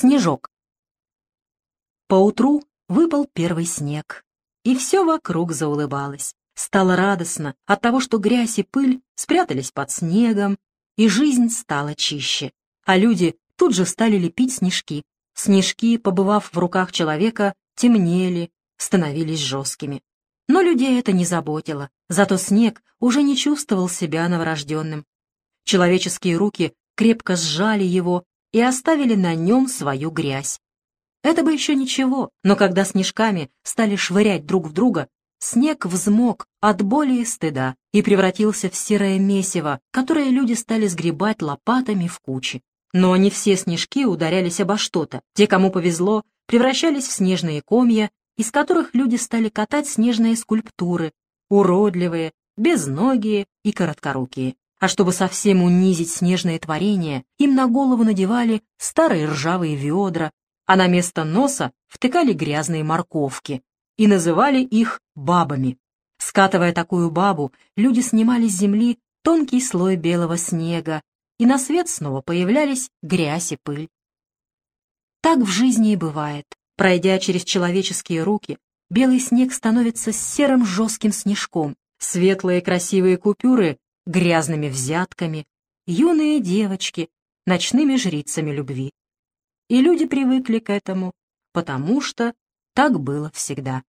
Снежок. Поутру выпал первый снег, и все вокруг заулыбалось. Стало радостно от того, что грязь и пыль спрятались под снегом, и жизнь стала чище. А люди тут же стали лепить снежки. Снежки, побывав в руках человека, темнели, становились жесткими. Но людей это не заботило, зато снег уже не чувствовал себя новорожденным. Человеческие руки крепко сжали его и оставили на нем свою грязь. Это бы еще ничего, но когда снежками стали швырять друг в друга, снег взмок от боли и стыда и превратился в серое месиво, которое люди стали сгребать лопатами в кучи. Но не все снежки ударялись обо что-то. Те, кому повезло, превращались в снежные комья, из которых люди стали катать снежные скульптуры, уродливые, безногие и короткорукие. А чтобы совсем унизить снежное творение, им на голову надевали старые ржавые ведра, а на место носа втыкали грязные морковки и называли их бабами. Скатывая такую бабу, люди снимали с земли тонкий слой белого снега, и на свет снова появлялись грязь и пыль. Так в жизни и бывает. Пройдя через человеческие руки, белый снег становится серым жестким снежком, светлые красивые купюры — грязными взятками, юные девочки — ночными жрицами любви. И люди привыкли к этому, потому что так было всегда.